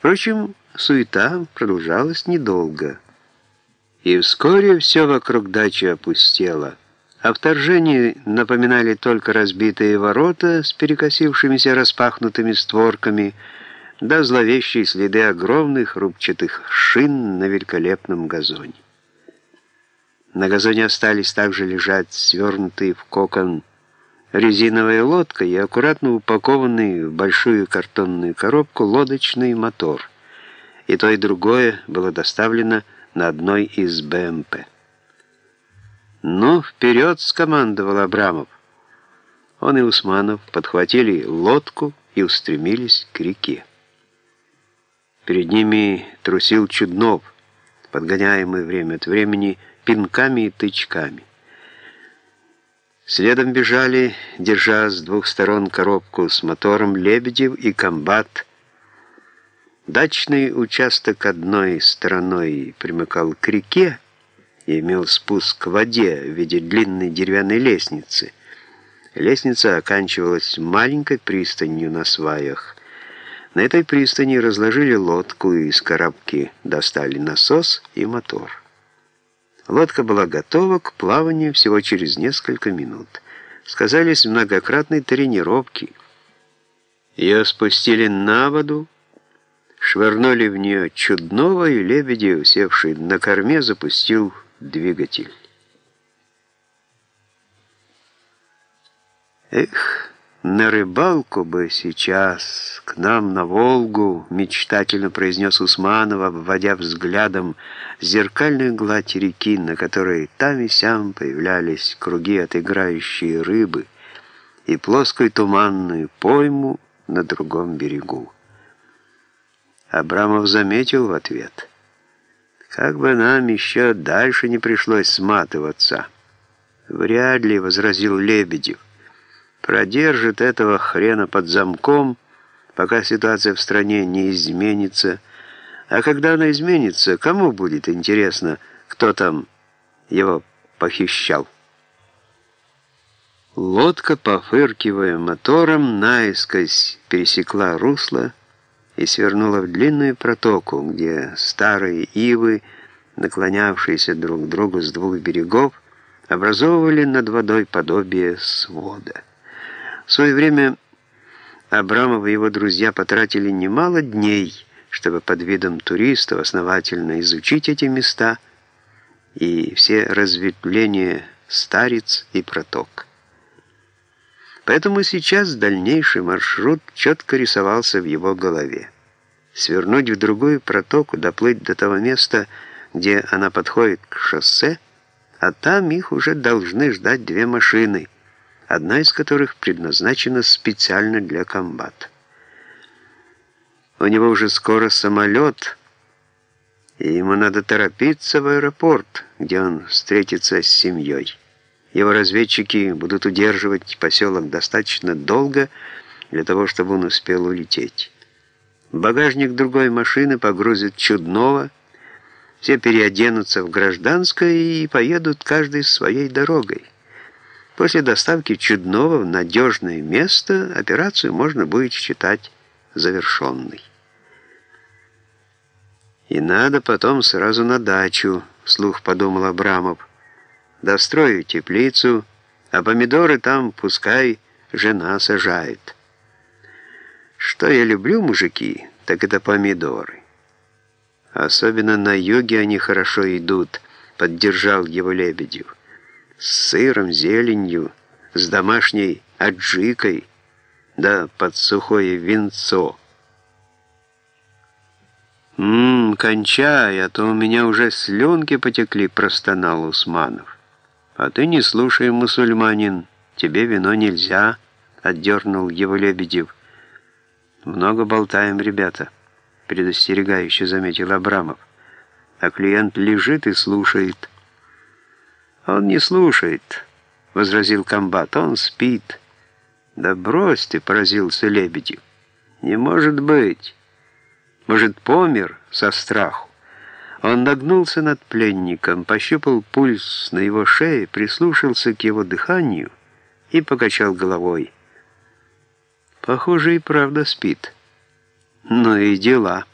Впрочем, суета продолжалась недолго. И вскоре все вокруг дачи опустело. О вторжении напоминали только разбитые ворота с перекосившимися распахнутыми створками, да зловещие следы огромных рубчатых шин на великолепном газоне. На газоне остались также лежать свернутые в кокон резиновая лодка и аккуратно упакованный в большую картонную коробку лодочный мотор. И то, и другое было доставлено на одной из БМП. «Ну, вперед!» — скомандовал Абрамов. Он и Усманов подхватили лодку и устремились к реке. Перед ними трусил Чуднов, подгоняемый время от времени пинками и тычками. Следом бежали, держа с двух сторон коробку с мотором Лебедев и комбат. Дачный участок одной стороной примыкал к реке и имел спуск к воде в виде длинной деревянной лестницы. Лестница оканчивалась маленькой пристанью на сваях. На этой пристани разложили лодку и из коробки достали насос и мотор. Лодка была готова к плаванию всего через несколько минут. Сказались многократные тренировки. Ее спустили на воду, швырнули в нее чудного, и лебеди, усевший на корме, запустил двигатель. Эх! «На рыбалку бы сейчас, к нам на Волгу», — мечтательно произнес Усманов, обводя взглядом зеркальную гладь реки, на которой там и сям появлялись круги от играющей рыбы и плоскую туманную пойму на другом берегу. Абрамов заметил в ответ. «Как бы нам еще дальше не пришлось сматываться». «Вряд ли», — возразил Лебедев продержит этого хрена под замком, пока ситуация в стране не изменится. А когда она изменится, кому будет интересно, кто там его похищал? Лодка, пофыркивая мотором, наискось пересекла русло и свернула в длинную протоку, где старые ивы, наклонявшиеся друг к другу с двух берегов, образовывали над водой подобие свода. В свое время Абрамов и его друзья потратили немало дней, чтобы под видом туристов основательно изучить эти места и все разветвления старец и проток. Поэтому сейчас дальнейший маршрут четко рисовался в его голове. Свернуть в другую протоку, доплыть до того места, где она подходит к шоссе, а там их уже должны ждать две машины — одна из которых предназначена специально для комбата. У него уже скоро самолет, и ему надо торопиться в аэропорт, где он встретится с семьей. Его разведчики будут удерживать поселок достаточно долго для того, чтобы он успел улететь. багажник другой машины погрузят чудного, все переоденутся в гражданское и поедут каждый своей дорогой. После доставки чудного в надежное место операцию можно будет считать завершенной. «И надо потом сразу на дачу», — вслух подумал Абрамов. «Дострою теплицу, а помидоры там пускай жена сажает». Что я люблю, мужики, так это помидоры. Особенно на юге они хорошо идут, поддержал его Лебедев с сыром, зеленью, с домашней аджикой, да под сухое винцо. «Ммм, кончай, а то у меня уже слюнки потекли», — простонал Усманов. «А ты не слушай, мусульманин, тебе вино нельзя», — отдернул его Лебедев. «Много болтаем, ребята», — предостерегающе заметил Абрамов. «А клиент лежит и слушает». «Он не слушает», — возразил комбат, — «он спит». «Да брось ты», — поразился Лебедев. «Не может быть. Может, помер со страху?» Он нагнулся над пленником, пощупал пульс на его шее, прислушался к его дыханию и покачал головой. «Похоже, и правда спит. Ну и дела».